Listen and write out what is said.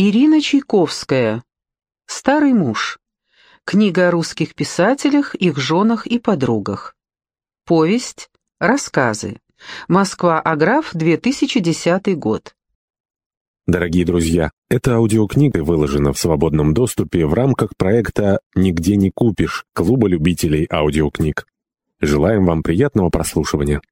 Ирина Чайковская. Старый муж. Книга о русских писателях, их женах и подругах. Повесть. Рассказы. Москва, Аграф, 2010 год. Дорогие друзья, эта аудиокнига выложена в свободном доступе в рамках проекта «Нигде не купишь» Клуба любителей аудиокниг. Желаем вам приятного прослушивания.